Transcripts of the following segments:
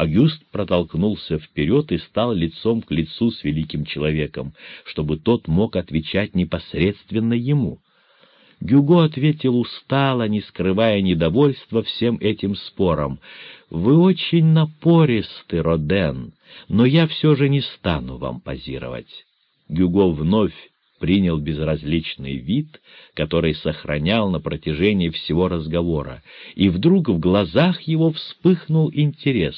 Агюст протолкнулся вперед и стал лицом к лицу с великим человеком, чтобы тот мог отвечать непосредственно ему. Гюго ответил устало, не скрывая недовольства всем этим спором. «Вы очень напористы, Роден, но я все же не стану вам позировать». Гюго вновь принял безразличный вид, который сохранял на протяжении всего разговора, и вдруг в глазах его вспыхнул интерес.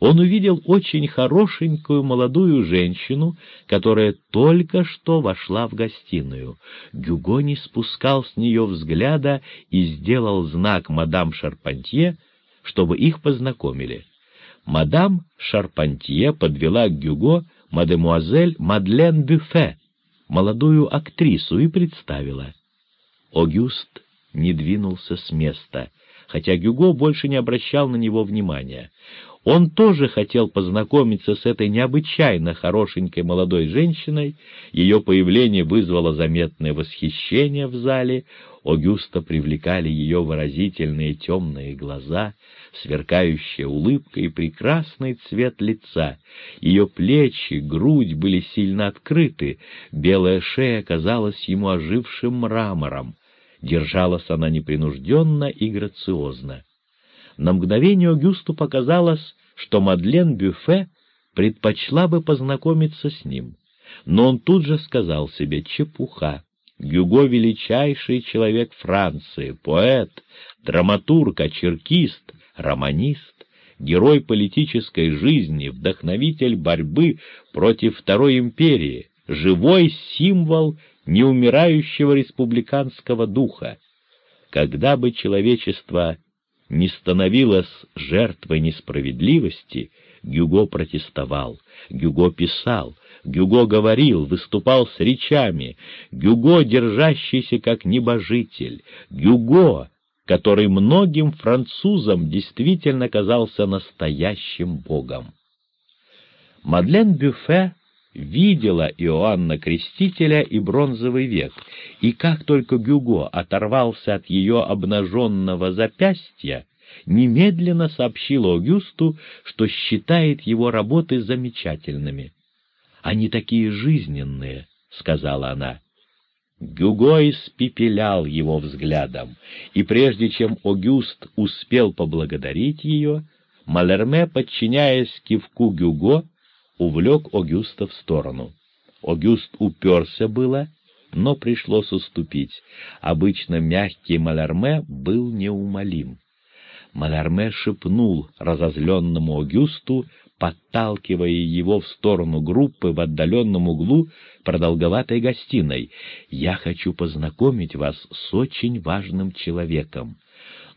Он увидел очень хорошенькую молодую женщину, которая только что вошла в гостиную. Гюго не спускал с нее взгляда и сделал знак мадам Шарпантье, чтобы их познакомили. Мадам Шарпантье подвела к Гюго мадемуазель Мадлен Бюфе, молодую актрису и представила. Огюст не двинулся с места, хотя Гюго больше не обращал на него внимания. Он тоже хотел познакомиться с этой необычайно хорошенькой молодой женщиной, ее появление вызвало заметное восхищение в зале, Огюста привлекали ее выразительные темные глаза, сверкающая улыбка и прекрасный цвет лица. Ее плечи, грудь были сильно открыты, белая шея казалась ему ожившим мрамором. Держалась она непринужденно и грациозно. На мгновение Огюсту показалось, что Мадлен Бюфе предпочла бы познакомиться с ним, но он тут же сказал себе «чепуха». Гюго — величайший человек Франции, поэт, драматург, очеркист, романист, герой политической жизни, вдохновитель борьбы против Второй империи, живой символ неумирающего республиканского духа. Когда бы человечество не становилось жертвой несправедливости, Гюго протестовал, Гюго писал, Гюго говорил, выступал с речами, Гюго, держащийся как небожитель, Гюго, который многим французам действительно казался настоящим богом. Мадлен Бюфе видела Иоанна Крестителя и Бронзовый век, и как только Гюго оторвался от ее обнаженного запястья, немедленно сообщил Огюсту, что считает его работы замечательными. «Они такие жизненные», — сказала она. Гюго испепелял его взглядом, и прежде чем Огюст успел поблагодарить ее, Малерме, подчиняясь кивку Гюго, увлек Огюста в сторону. Огюст уперся было, но пришлось уступить. Обычно мягкий Малерме был неумолим. Малерме шепнул разозленному Огюсту подталкивая его в сторону группы в отдаленном углу продолговатой гостиной. «Я хочу познакомить вас с очень важным человеком».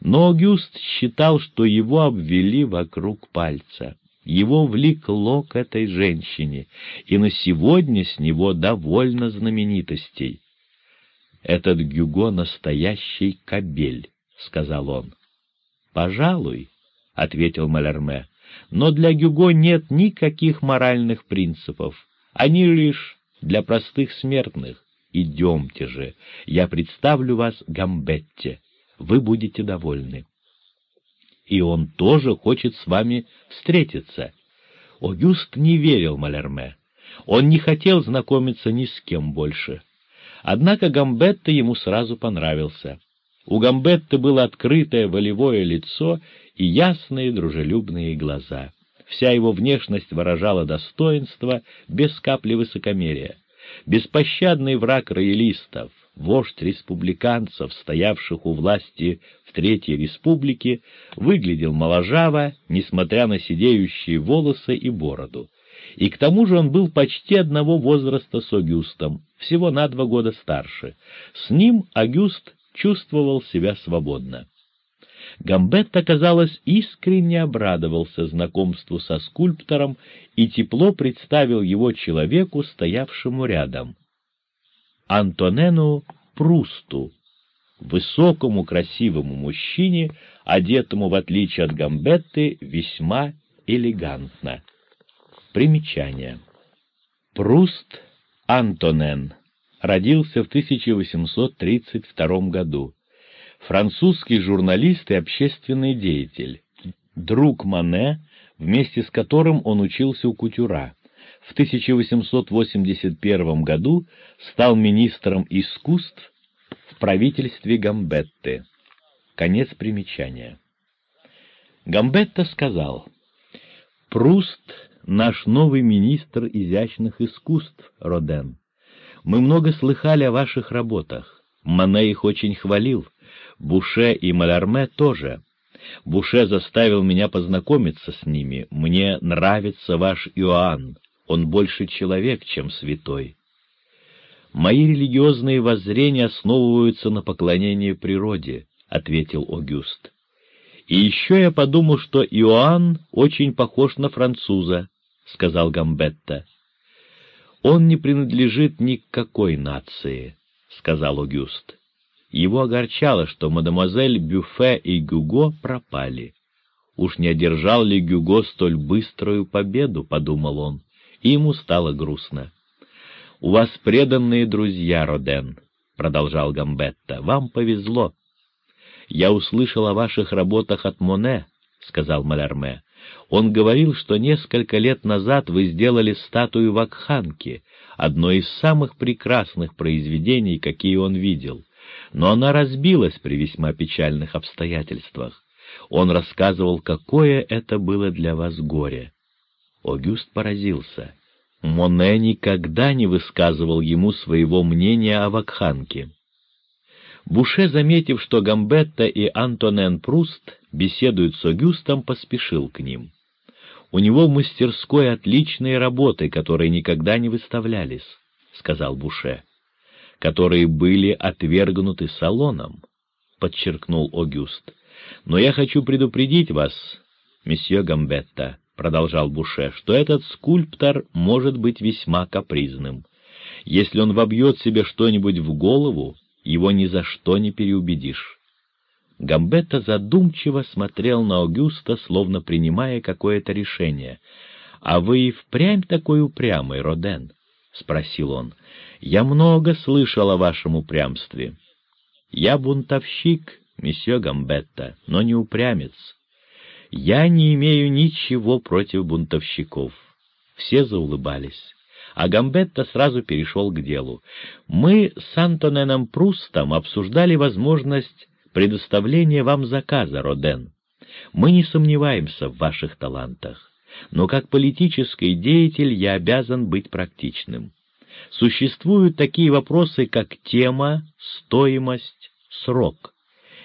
Но Огюст считал, что его обвели вокруг пальца. Его влекло к этой женщине, и на сегодня с него довольно знаменитостей. «Этот Гюго — настоящий кобель», — сказал он. «Пожалуй», — ответил Малерме. Но для Гюго нет никаких моральных принципов, они лишь для простых смертных. Идемте же, я представлю вас Гамбетте, вы будете довольны. И он тоже хочет с вами встретиться. Огюст не верил Малерме. Он не хотел знакомиться ни с кем больше. Однако Гамбетта ему сразу понравился. У Гамбетты было открытое волевое лицо и ясные дружелюбные глаза. Вся его внешность выражала достоинство без капли высокомерия. Беспощадный враг роялистов, вождь республиканцев, стоявших у власти в Третьей Республике, выглядел моложаво, несмотря на сидеющие волосы и бороду. И к тому же он был почти одного возраста с Агюстом, всего на два года старше. С ним Агюст чувствовал себя свободно. Гамбетта, казалось, искренне обрадовался знакомству со скульптором и тепло представил его человеку, стоявшему рядом. Антонену Прусту, высокому красивому мужчине, одетому, в отличие от Гамбетты, весьма элегантно. Примечание. Пруст Антонен родился в 1832 году французский журналист и общественный деятель, друг Мане, вместе с которым он учился у Кутюра. В 1881 году стал министром искусств в правительстве Гамбетты. Конец примечания. Гамбетта сказал, «Пруст — наш новый министр изящных искусств, Роден. Мы много слыхали о ваших работах. Мане их очень хвалил, Буше и Малярме тоже. Буше заставил меня познакомиться с ними. Мне нравится ваш Иоанн. Он больше человек, чем святой. Мои религиозные воззрения основываются на поклонении природе, — ответил Огюст. И еще я подумал, что Иоанн очень похож на француза, — сказал Гамбетта. Он не принадлежит ни к какой нации, — сказал Огюст. Его огорчало, что мадемуазель Бюфе и Гюго пропали. «Уж не одержал ли Гюго столь быструю победу?» — подумал он, и ему стало грустно. «У вас преданные друзья, Роден», — продолжал Гамбетта, — «вам повезло». «Я услышал о ваших работах от Моне», — сказал Малярме. «Он говорил, что несколько лет назад вы сделали статую Вакханки, одно из самых прекрасных произведений, какие он видел но она разбилась при весьма печальных обстоятельствах. Он рассказывал, какое это было для вас горе. Огюст поразился. Моне никогда не высказывал ему своего мнения о Вакханке. Буше, заметив, что Гамбетта и Антонен Пруст беседуют с Огюстом, поспешил к ним. «У него в мастерской отличные работы, которые никогда не выставлялись», — сказал Буше которые были отвергнуты салоном, — подчеркнул Огюст. — Но я хочу предупредить вас, месье Гамбетта, — продолжал Буше, — что этот скульптор может быть весьма капризным. Если он вобьет себе что-нибудь в голову, его ни за что не переубедишь. Гамбетта задумчиво смотрел на Огюста, словно принимая какое-то решение. — А вы и впрямь такой упрямый, Роден? — спросил он. Я много слышал о вашем упрямстве. Я бунтовщик, месье Гамбетта, но не упрямец. Я не имею ничего против бунтовщиков. Все заулыбались. А Гамбетта сразу перешел к делу. Мы с Антоненом Прустом обсуждали возможность предоставления вам заказа, Роден. Мы не сомневаемся в ваших талантах, но как политический деятель я обязан быть практичным существуют такие вопросы, как тема, стоимость, срок.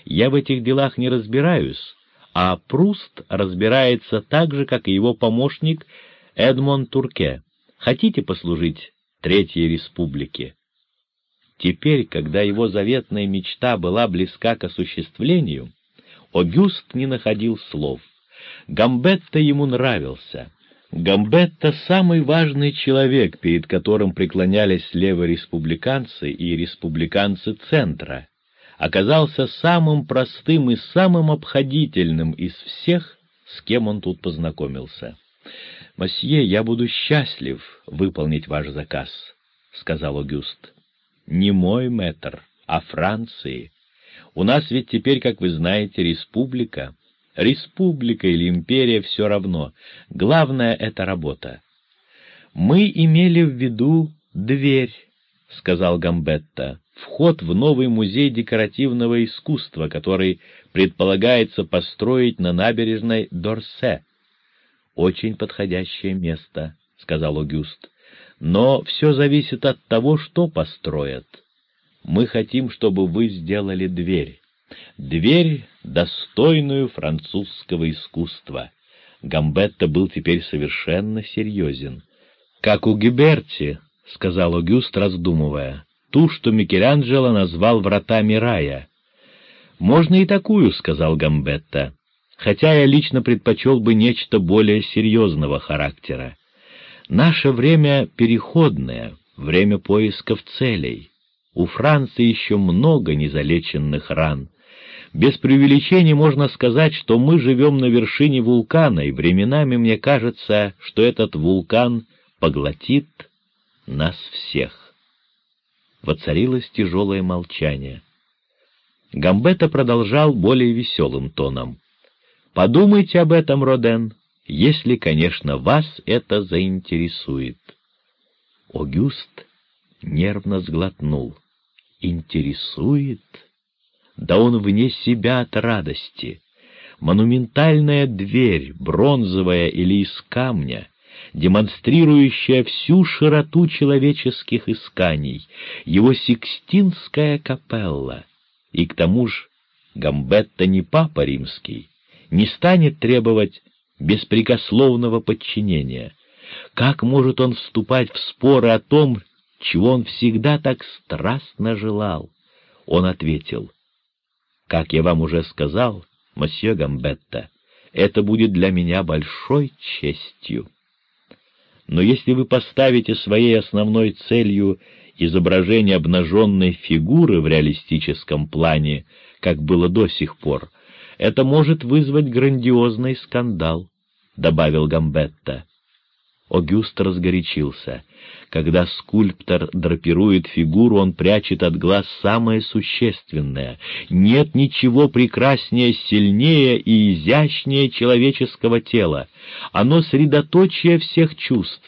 Я в этих делах не разбираюсь, а Пруст разбирается так же, как и его помощник Эдмон Турке. Хотите послужить Третьей Республике? Теперь, когда его заветная мечта была близка к осуществлению, Огюст не находил слов. Гамбетта ему нравился — Гамбетта — самый важный человек, перед которым преклонялись левореспубликанцы и республиканцы центра, оказался самым простым и самым обходительным из всех, с кем он тут познакомился. «Мосье, я буду счастлив выполнить ваш заказ», — сказал Огюст. «Не мой мэтр, а Франции. У нас ведь теперь, как вы знаете, республика, республика или империя, все равно. Главное — это работа. «Мы имели в виду дверь», — сказал Гамбетта, — «вход в новый музей декоративного искусства, который предполагается построить на набережной Дорсе». «Очень подходящее место», — сказал Огюст. «Но все зависит от того, что построят. Мы хотим, чтобы вы сделали дверь» дверь, достойную французского искусства. Гамбетта был теперь совершенно серьезен. «Как у Гиберти», — сказал Огюст, раздумывая, — «ту, что Микеланджело назвал вратами рая». «Можно и такую», — сказал Гамбетта, — «хотя я лично предпочел бы нечто более серьезного характера. Наше время переходное, время поисков целей. У Франции еще много незалеченных ран. Без преувеличения можно сказать, что мы живем на вершине вулкана, и временами мне кажется, что этот вулкан поглотит нас всех. Воцарилось тяжелое молчание. Гамбета продолжал более веселым тоном. «Подумайте об этом, Роден, если, конечно, вас это заинтересует. Огюст нервно сглотнул. Интересует? Да он вне себя от радости. Монументальная дверь, бронзовая или из камня, демонстрирующая всю широту человеческих исканий, его Сикстинская капелла. И к тому же Гамбетта не папа римский, не станет требовать беспрекословного подчинения. Как может он вступать в споры о том, чего он всегда так страстно желал? Он ответил, «Как я вам уже сказал, мосье Гамбетта, это будет для меня большой честью. Но если вы поставите своей основной целью изображение обнаженной фигуры в реалистическом плане, как было до сих пор, это может вызвать грандиозный скандал», — добавил Гамбетта. Огюст разгорячился. Когда скульптор драпирует фигуру, он прячет от глаз самое существенное. Нет ничего прекраснее, сильнее и изящнее человеческого тела. Оно средоточие всех чувств.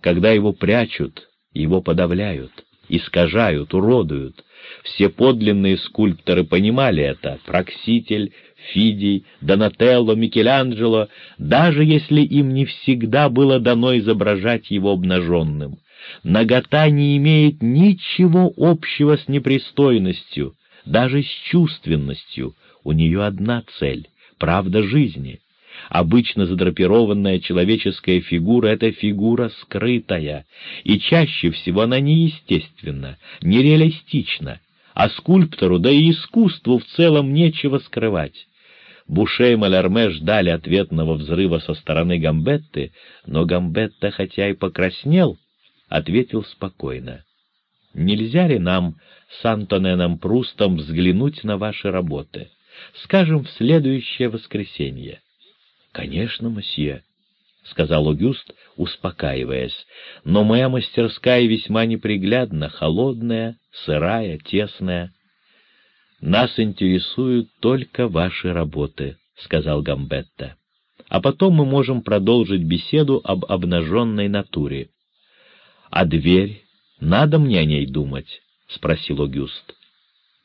Когда его прячут, его подавляют, искажают, уродуют. Все подлинные скульпторы понимали это. Прокситель, Фидий, Донателло, Микеланджело, даже если им не всегда было дано изображать его обнаженным. Нагота не имеет ничего общего с непристойностью, даже с чувственностью. У нее одна цель — правда жизни. Обычно задрапированная человеческая фигура — это фигура скрытая, и чаще всего она неестественна, нереалистична, а скульптору, да и искусству в целом нечего скрывать. Буше и Малярме ждали ответного взрыва со стороны Гамбетты, но Гамбетта, хотя и покраснел, ответил спокойно. «Нельзя ли нам с Антоненом Прустом взглянуть на ваши работы? Скажем, в следующее воскресенье». «Конечно, мосье», — сказал Огюст, успокаиваясь, — «но моя мастерская весьма неприглядна, холодная, сырая, тесная». «Нас интересуют только ваши работы», — сказал Гамбетта. «А потом мы можем продолжить беседу об обнаженной натуре». «А дверь? Надо мне о ней думать?» — спросил Огюст.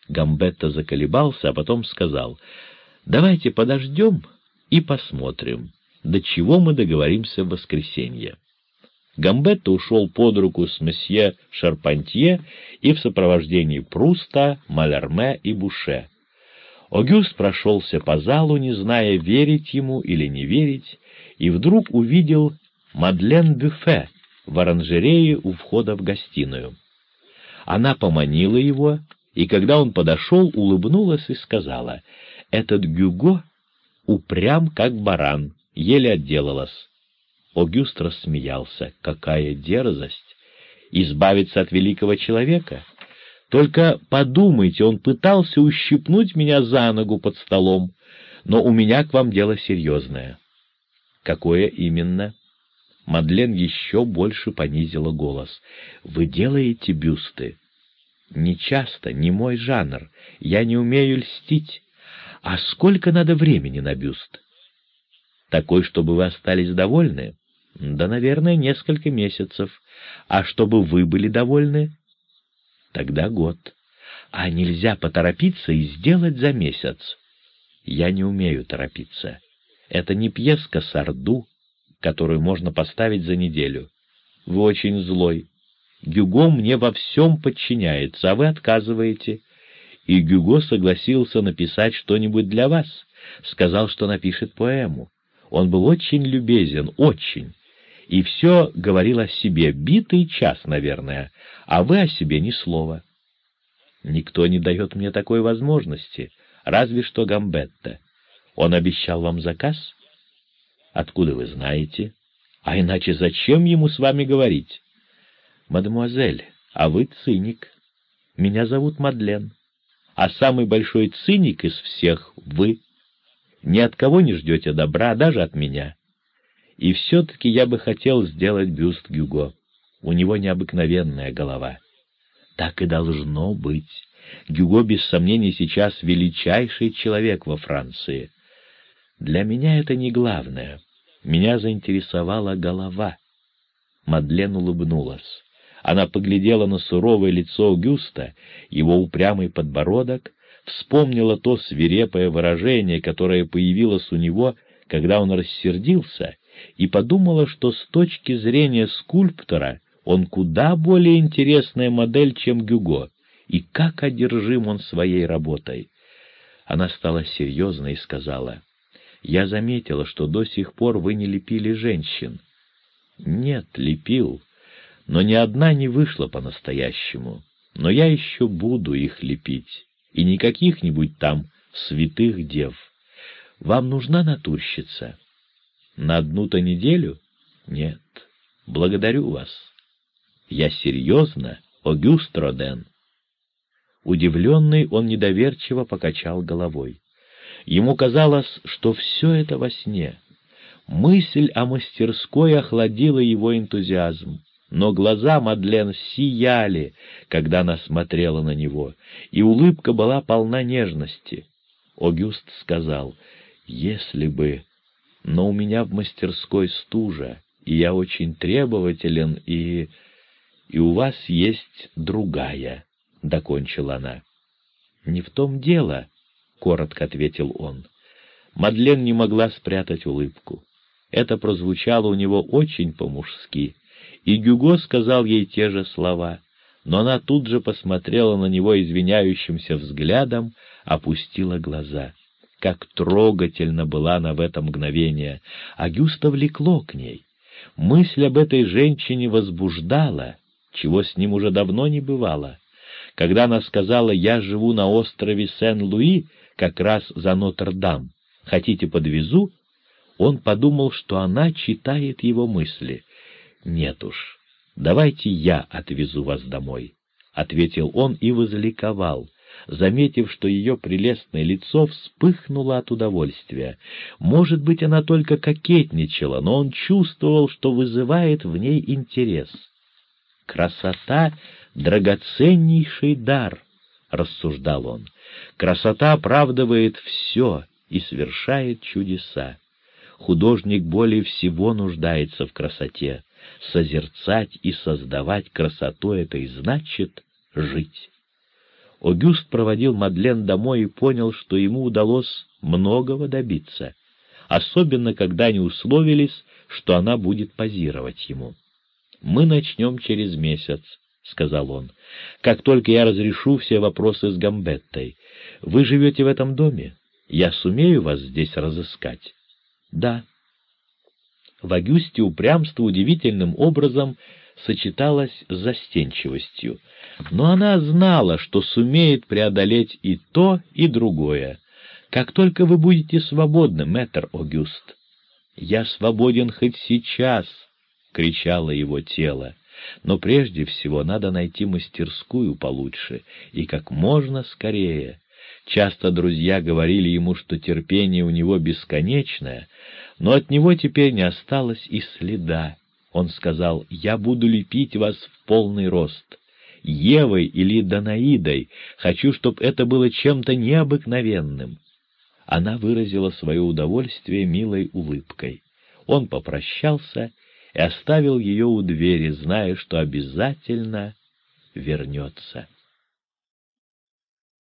Гамбетта заколебался, а потом сказал, «Давайте подождем и посмотрим, до чего мы договоримся в воскресенье». Гамбетто ушел под руку с месье Шарпантье и в сопровождении Пруста, Малярме и Буше. Огюст прошелся по залу, не зная, верить ему или не верить, и вдруг увидел Мадлен Бюфе в оранжерее у входа в гостиную. Она поманила его, и когда он подошел, улыбнулась и сказала, «Этот Гюго упрям, как баран, еле отделалась. Огюст рассмеялся. Какая дерзость! Избавиться от великого человека? Только подумайте, он пытался ущипнуть меня за ногу под столом, но у меня к вам дело серьезное. Какое именно? Мадлен еще больше понизила голос. Вы делаете бюсты? Не часто, не мой жанр. Я не умею льстить. А сколько надо времени на бюст? Такой, чтобы вы остались довольны? Да, наверное, несколько месяцев. А чтобы вы были довольны? Тогда год. А нельзя поторопиться и сделать за месяц. Я не умею торопиться. Это не пьеска Сарду, которую можно поставить за неделю. Вы очень злой. Гюго мне во всем подчиняется, а вы отказываете. И Гюго согласился написать что-нибудь для вас. Сказал, что напишет поэму. Он был очень любезен, очень и все говорил о себе, битый час, наверное, а вы о себе ни слова. Никто не дает мне такой возможности, разве что Гамбетта. Он обещал вам заказ? Откуда вы знаете? А иначе зачем ему с вами говорить? Мадемуазель, а вы циник. Меня зовут Мадлен. А самый большой циник из всех — вы. Ни от кого не ждете добра, даже от меня. И все-таки я бы хотел сделать бюст Гюго. У него необыкновенная голова. Так и должно быть. Гюго, без сомнений, сейчас величайший человек во Франции. Для меня это не главное. Меня заинтересовала голова. Мадлен улыбнулась. Она поглядела на суровое лицо Гюста, его упрямый подбородок, вспомнила то свирепое выражение, которое появилось у него, когда он рассердился, и подумала, что с точки зрения скульптора он куда более интересная модель, чем Гюго, и как одержим он своей работой. Она стала серьезной и сказала, «Я заметила, что до сих пор вы не лепили женщин». «Нет, лепил, но ни одна не вышла по-настоящему. Но я еще буду их лепить, и не каких-нибудь там святых дев. Вам нужна натурщица? На одну-то неделю? Нет. Благодарю вас. Я серьезно, Огюст Роден. Удивленный, он недоверчиво покачал головой. Ему казалось, что все это во сне. Мысль о мастерской охладила его энтузиазм но глаза Мадлен сияли, когда она смотрела на него, и улыбка была полна нежности. Огюст сказал, «Если бы... Но у меня в мастерской стужа, и я очень требователен, и... И у вас есть другая», — докончила она. «Не в том дело», — коротко ответил он. Мадлен не могла спрятать улыбку. Это прозвучало у него очень по-мужски — и Гюго сказал ей те же слова, но она тут же посмотрела на него извиняющимся взглядом, опустила глаза. Как трогательно была она в это мгновение, а Гюста влекло к ней. Мысль об этой женщине возбуждала, чего с ним уже давно не бывало. Когда она сказала «Я живу на острове Сен-Луи, как раз за Нотр-Дам, хотите подвезу?» Он подумал, что она читает его мысли. «Нет уж, давайте я отвезу вас домой», — ответил он и возликовал, заметив, что ее прелестное лицо вспыхнуло от удовольствия. Может быть, она только кокетничала, но он чувствовал, что вызывает в ней интерес. «Красота — драгоценнейший дар», — рассуждал он. «Красота оправдывает все и совершает чудеса. Художник более всего нуждается в красоте созерцать и создавать красоту это и значит жить. Огюст проводил Мадлен домой и понял, что ему удалось многого добиться, особенно когда они условились, что она будет позировать ему. «Мы начнем через месяц», — сказал он, — «как только я разрешу все вопросы с Гамбеттой. Вы живете в этом доме? Я сумею вас здесь разыскать?» «Да», в Агюсте упрямство удивительным образом сочеталось с застенчивостью, но она знала, что сумеет преодолеть и то, и другое. «Как только вы будете свободны, мэтр Огюст!» «Я свободен хоть сейчас!» — кричало его тело. «Но прежде всего надо найти мастерскую получше и как можно скорее». Часто друзья говорили ему, что терпение у него бесконечное, но от него теперь не осталось и следа. Он сказал, «Я буду лепить вас в полный рост. Евой или Данаидой, хочу, чтобы это было чем-то необыкновенным». Она выразила свое удовольствие милой улыбкой. Он попрощался и оставил ее у двери, зная, что обязательно вернется.